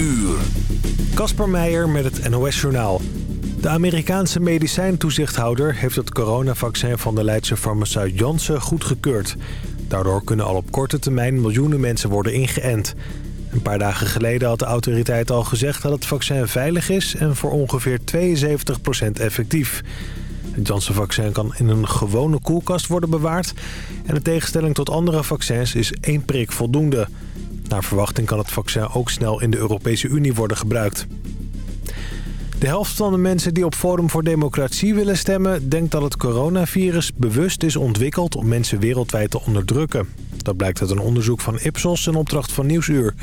uur. Kasper Meijer met het NOS-journaal. De Amerikaanse medicijntoezichthouder heeft het coronavaccin van de Leidse farmaceut Janssen goedgekeurd. Daardoor kunnen al op korte termijn miljoenen mensen worden ingeënt. Een paar dagen geleden had de autoriteit al gezegd dat het vaccin veilig is en voor ongeveer 72% effectief. Het Janssen-vaccin kan in een gewone koelkast worden bewaard... en in tegenstelling tot andere vaccins is één prik voldoende. Naar verwachting kan het vaccin ook snel in de Europese Unie worden gebruikt. De helft van de mensen die op Forum voor Democratie willen stemmen... denkt dat het coronavirus bewust is ontwikkeld om mensen wereldwijd te onderdrukken. Dat blijkt uit een onderzoek van Ipsos en opdracht van Nieuwsuur.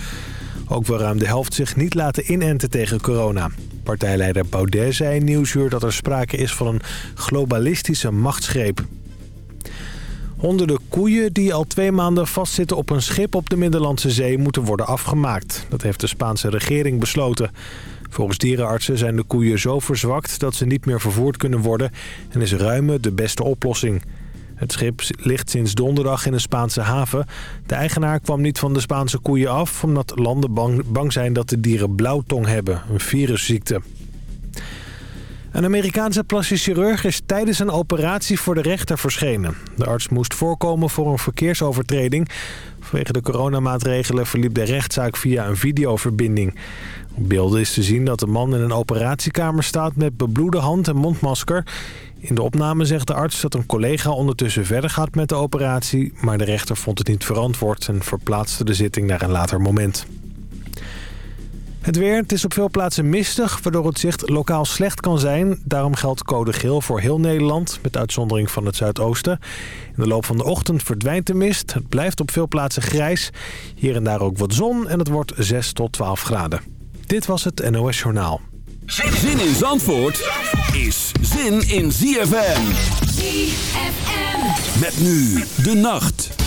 Ook wil ruim de helft zich niet laten inenten tegen corona. Partijleider Baudet zei in Nieuwsuur dat er sprake is van een globalistische machtsgreep. Honderden koeien die al twee maanden vastzitten op een schip op de Middellandse Zee moeten worden afgemaakt. Dat heeft de Spaanse regering besloten. Volgens dierenartsen zijn de koeien zo verzwakt dat ze niet meer vervoerd kunnen worden en is ruimen de beste oplossing. Het schip ligt sinds donderdag in een Spaanse haven. De eigenaar kwam niet van de Spaanse koeien af... omdat landen bang, bang zijn dat de dieren blauwtong hebben, een virusziekte. Een Amerikaanse plastisch chirurg is tijdens een operatie voor de rechter verschenen. De arts moest voorkomen voor een verkeersovertreding. Vanwege de coronamaatregelen verliep de rechtszaak via een videoverbinding. Op beelden is te zien dat de man in een operatiekamer staat met bebloede hand en mondmasker. In de opname zegt de arts dat een collega ondertussen verder gaat met de operatie... maar de rechter vond het niet verantwoord en verplaatste de zitting naar een later moment. Het weer, het is op veel plaatsen mistig, waardoor het zicht lokaal slecht kan zijn. Daarom geldt code geel voor heel Nederland, met uitzondering van het zuidoosten. In de loop van de ochtend verdwijnt de mist. Het blijft op veel plaatsen grijs. Hier en daar ook wat zon en het wordt 6 tot 12 graden. Dit was het NOS Journaal. Zin in Zandvoort is zin in ZFM. ZFM. Met nu de nacht.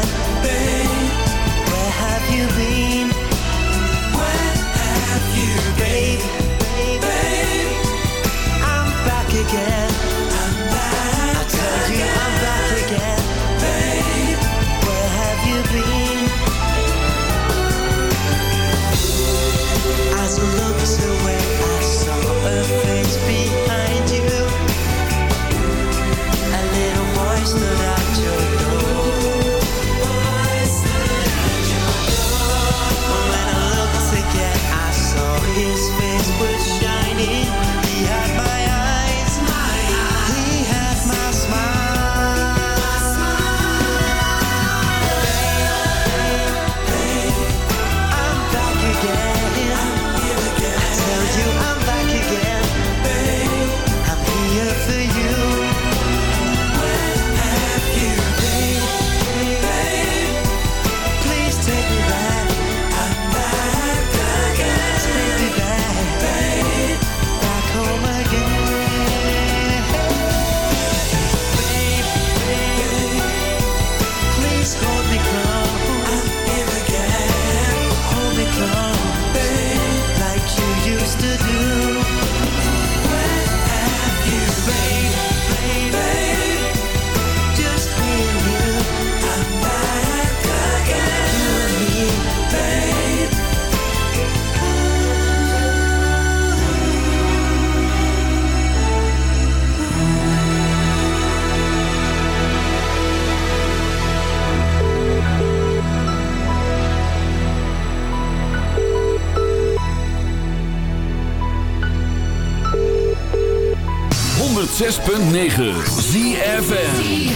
106.9 ZFM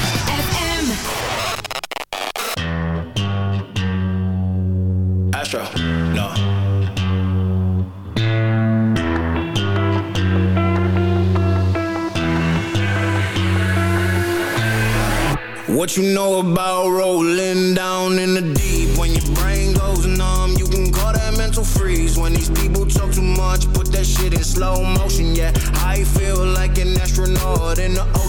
What you know about rolling down in the deep? When your brain goes numb You can call that mental freeze. When these people talk too much shit in slow motion, yeah. I feel like an astronaut in the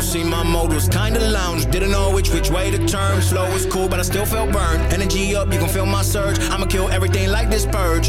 See my mode was kinda lounge. Didn't know which which way to turn. Slow was cool, but I still felt burned. Energy up, you can feel my surge. I'ma kill everything like this purge.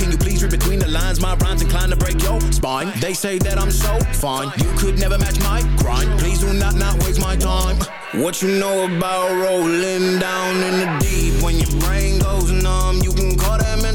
Can you please read between the lines? My rhymes inclined to break your spine. They say that I'm so fine. You could never match my grind. Please do not not waste my time. What you know about rolling down in the deep? When your brain goes numb, you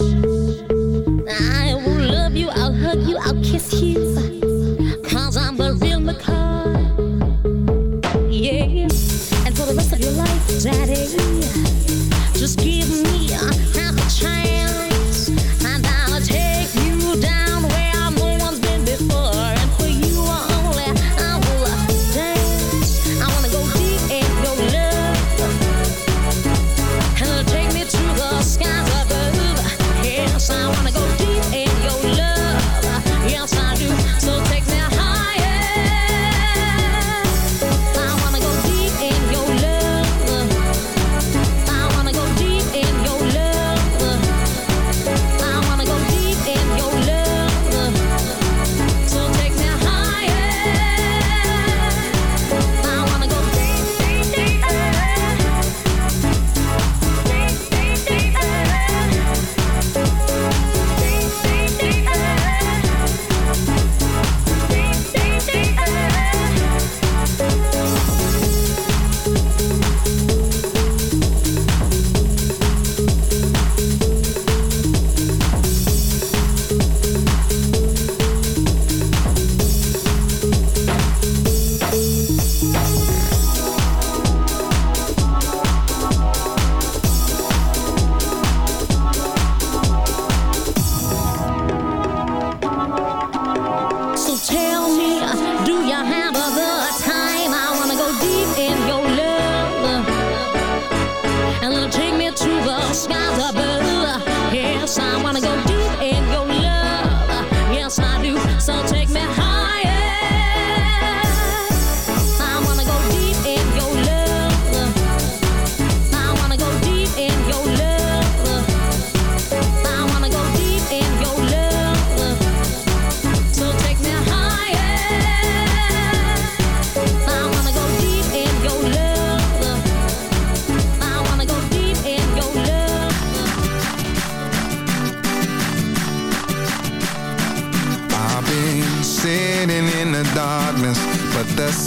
you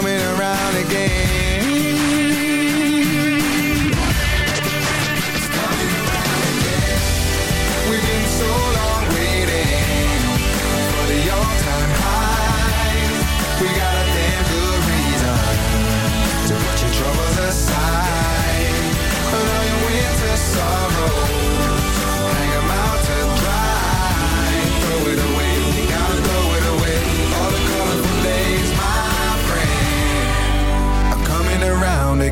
coming around again.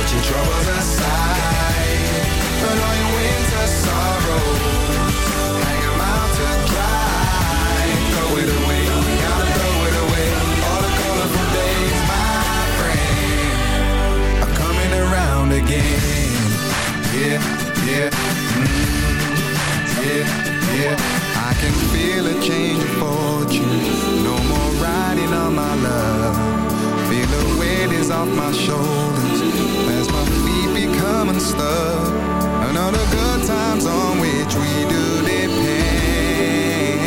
put your troubles aside. Put all your winter sorrows, hang them out to dry. Throw it away, we gotta throw it away. All the colorful days, my friend, are coming around again. Yeah, yeah, mm, yeah, yeah. I can feel a change of fortune. No more riding on my love. Feel the weight is off my shoulders Stuff. and all the good times on which we do depend.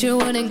Teacher wouldn't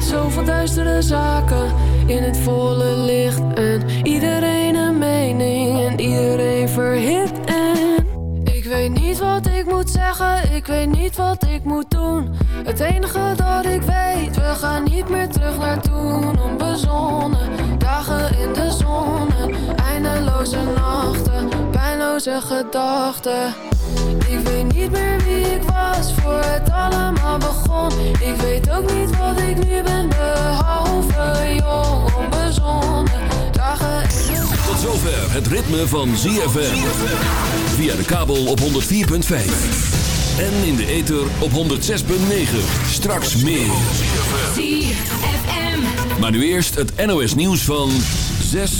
Zoveel duistere zaken in het volle licht. En iedereen een mening en iedereen verhit. En ik weet niet wat ik moet zeggen, ik weet niet wat ik moet doen. Het enige dat ik weet, we gaan niet meer terug naar toen. Onbezonnen, dagen in de zon. Eindeloze nachten, pijnloze gedachten. Ik weet niet meer wie ik was voor het allemaal begon. Ik weet ook niet wat ik nu ben, behalve jong, onbezonnen. Dagen in. Tot zover het ritme van ZFM. Via de kabel op 104.5. En in de ether op 106.9. Straks meer. ZFM. Maar nu eerst het NOS nieuws van 6